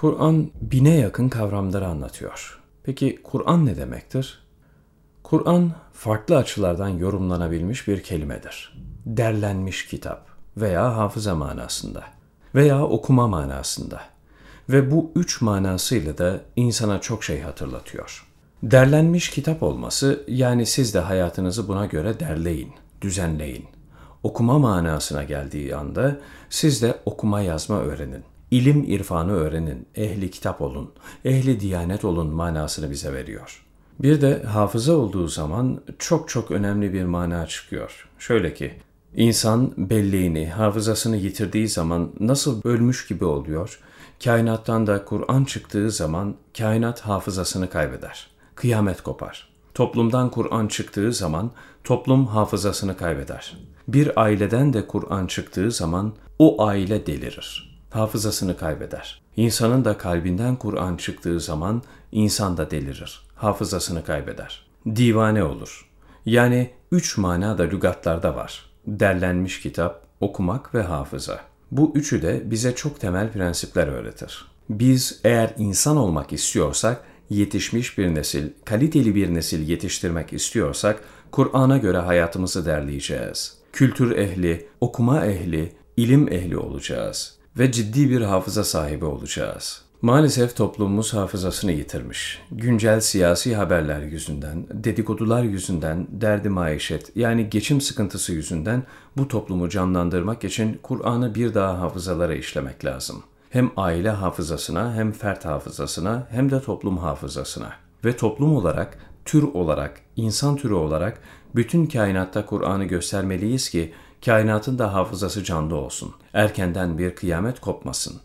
Kur'an bine yakın kavramları anlatıyor. Peki Kur'an ne demektir? Kur'an farklı açılardan yorumlanabilmiş bir kelimedir. Derlenmiş kitap veya hafıza manasında veya okuma manasında ve bu üç manasıyla da insana çok şey hatırlatıyor. Derlenmiş kitap olması yani siz de hayatınızı buna göre derleyin, düzenleyin. Okuma manasına geldiği anda siz de okuma yazma öğrenin. İlim irfanı öğrenin, ehli kitap olun, ehli diyanet olun manasını bize veriyor. Bir de hafıza olduğu zaman çok çok önemli bir mana çıkıyor. Şöyle ki, insan belleğini, hafızasını yitirdiği zaman nasıl ölmüş gibi oluyor, kainattan da Kur'an çıktığı zaman kainat hafızasını kaybeder. Kıyamet kopar. Toplumdan Kur'an çıktığı zaman toplum hafızasını kaybeder. Bir aileden de Kur'an çıktığı zaman o aile delirir hafızasını kaybeder. İnsanın da kalbinden Kur'an çıktığı zaman insan da delirir, hafızasını kaybeder. Divane olur. Yani üç mana da lügatlarda var. Derlenmiş kitap, okumak ve hafıza. Bu üçü de bize çok temel prensipler öğretir. Biz eğer insan olmak istiyorsak, yetişmiş bir nesil, kaliteli bir nesil yetiştirmek istiyorsak, Kur'an'a göre hayatımızı derleyeceğiz. Kültür ehli, okuma ehli, ilim ehli olacağız ve ciddi bir hafıza sahibi olacağız. Maalesef toplumumuz hafızasını yitirmiş. Güncel siyasi haberler yüzünden, dedikodular yüzünden, derdi maişet yani geçim sıkıntısı yüzünden bu toplumu canlandırmak için Kur'an'ı bir daha hafızalara işlemek lazım. Hem aile hafızasına hem fert hafızasına hem de toplum hafızasına. Ve toplum olarak, tür olarak, insan türü olarak bütün kainatta Kur'an'ı göstermeliyiz ki kainatın da hafızası canlı olsun. Erkenden bir kıyamet kopmasın.